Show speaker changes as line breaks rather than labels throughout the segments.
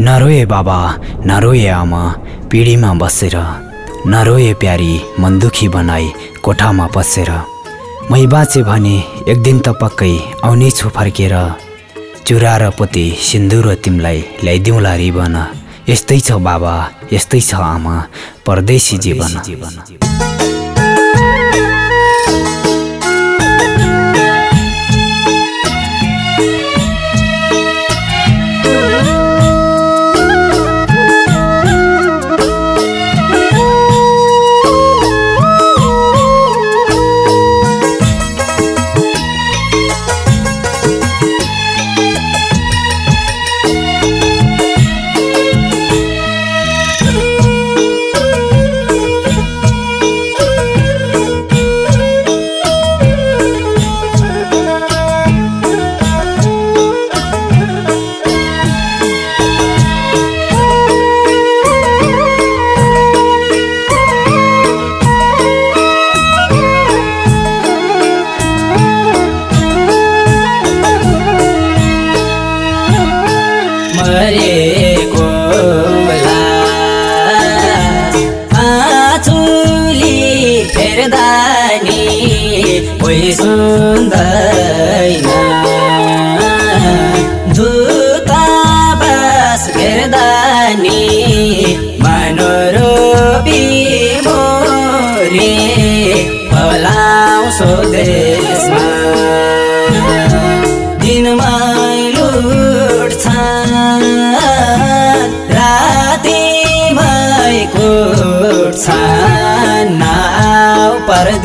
नरोए बाबा नरोए आमा पिँढीमा बसेर नरोए प्यारी मन दुखी बनाई कोठामा पसेर। मै बाँचे भने एक दिन त पक्कै आउनेछु फर्केर। चुरा र पोते सिन्दुर तिमीलाई ल्याइदिउँला रिबन। यस्तै छ बाबा यस्तै छ आमा परदेशी जीवन।
मरेको आँचुली फेर्दा नि कोही सुन्दैन।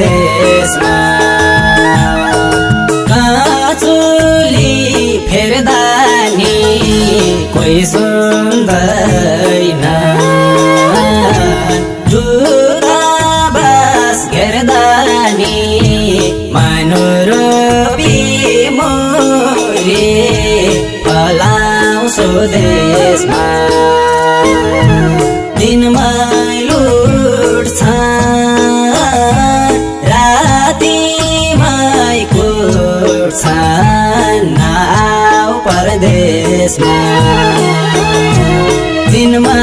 परदेशमा काँचुली फेर्दा नि कोही सुन्दैन दूतावास घेर्दा नि मनोरोपी मोरे फलाउँछो देशमा। दिनमा परदेशमा दिनमा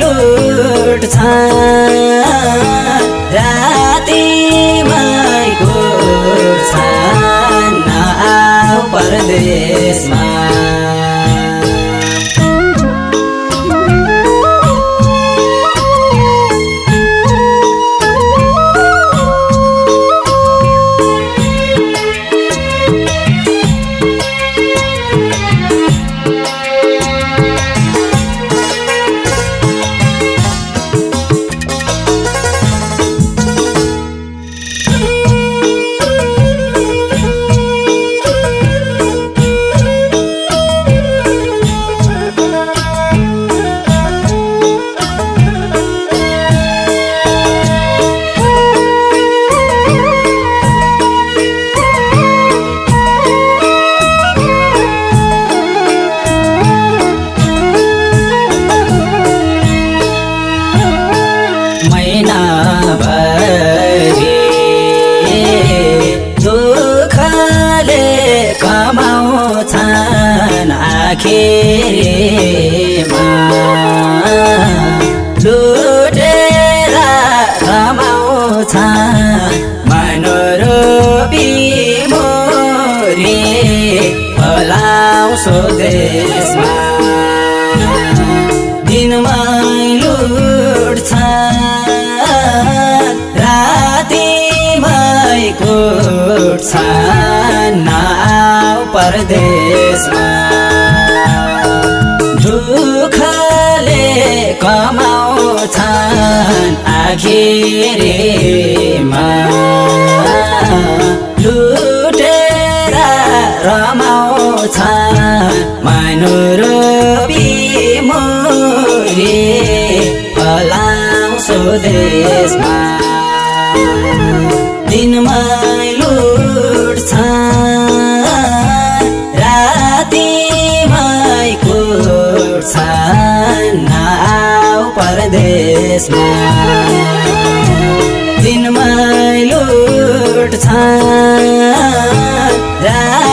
लुट्छन् रातिमै कुट्छन् नाउ परदेशमा। कुट्छन् नाउ परदेशमा। दुःखले कमाउँछन् आखिरीमा। लुटेर रमाउँछन् मनोरोपी मोरी फलाउँछो देशमा दिनमा परदेशमा दिनमा लुट्छन् रातिमै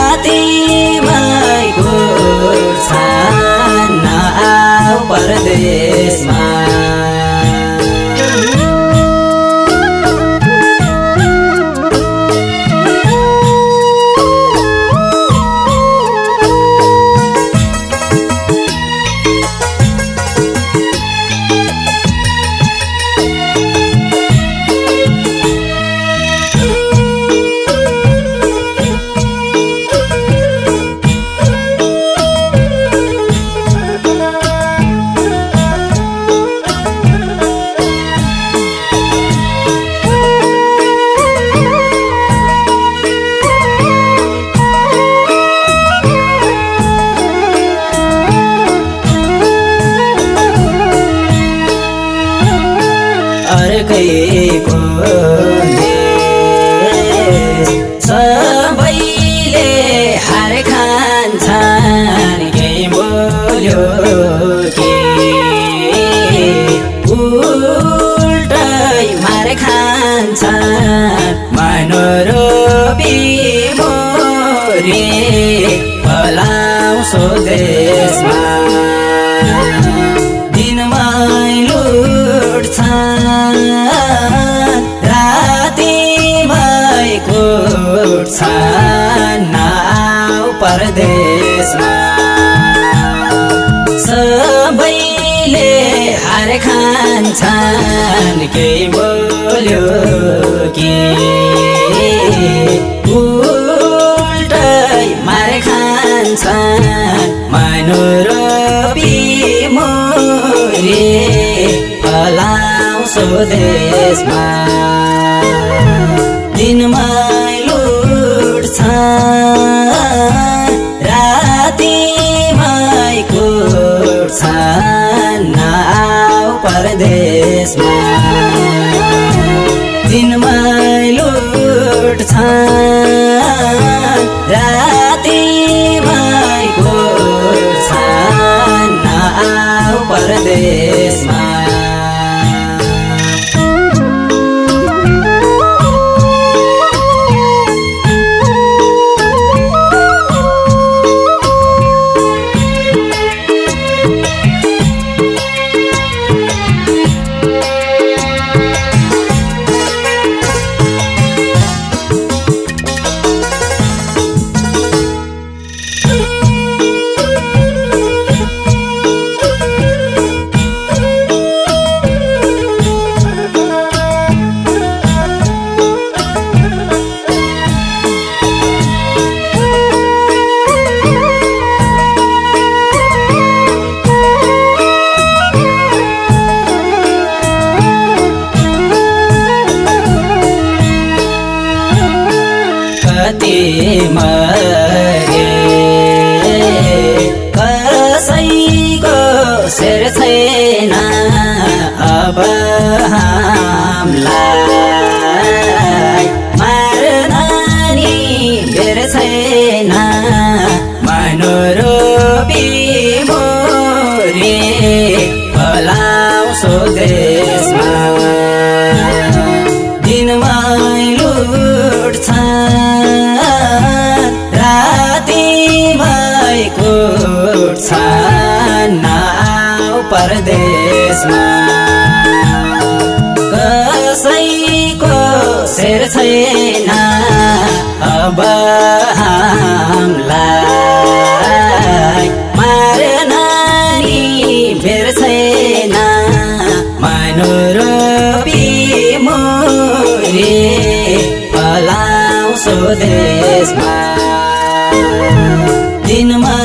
उल्टै मार खान्छ मानरो मोरे भलाउ सोधे देशमा दिनमा लुट्छ देशमा दिनमा लुट्छ रातिमा कुट्छ नाउ परदेशमा। कसैको शेर छैन। देशमा। दिनमा